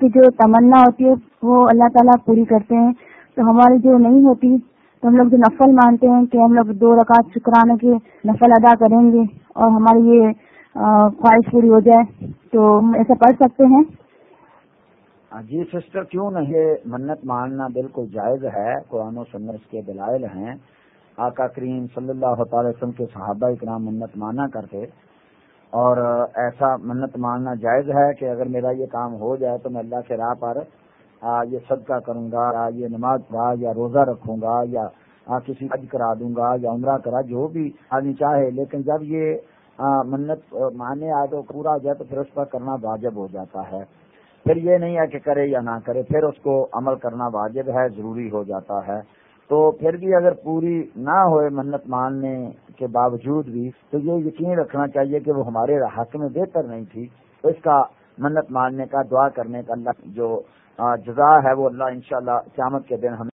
کہ جو تمنا ہوتی ہے، وہ اللہ تعالیٰ پوری کرتے ہیں۔ تو ہماری جو نہیں ہوتی، تو ہم لوگ جو نفل مانتے ہیں کہ ہم لوگ دو رکعت شکرانے کے نفل ادا کریں گے اور ہماری یہ خواہش پوری ہو جائے، تو ہم ایسا پڑھ سکتے ہیں۔ جی سسٹر، کیوں نہیں؟ منت ماننا بالکل جائز ہے۔ قرآن و سنت کے دلائل ہیں۔ آقا کریم صلی اللہ تعالی وسلم کے صحابہ اکرام منت مانا کرتے۔ اور ایسا منت ماننا جائز ہے کہ اگر میرا یہ کام ہو جائے تو میں اللہ کے راہ پر یہ صدقہ کروں گا یہ نماز پڑھا یا روزہ رکھوں گا یا کسی حج کرا دوں گا یا عمرہ کرا، جو بھی آدمی چاہے، لیکن جب یہ منت مانے آئے تو پورا ہو جائے تو پھر اس پر کرنا واجب ہو جاتا ہے۔ پھر یہ نہیں ہے کہ کرے یا نہ کرے، پھر اس کو عمل کرنا واجب ہے، ضروری ہو جاتا ہے۔ تو پھر بھی اگر پوری نہ ہوئے منت ماننے کے باوجود بھی، تو یہ یقین رکھنا چاہیے کہ وہ ہمارے حق میں بہتر نہیں تھی۔ تو اس کا منت ماننے کا، دعا کرنے کا اللہ جو جزا ہے وہ اللہ انشاءاللہ قیامت کے دن ہمیں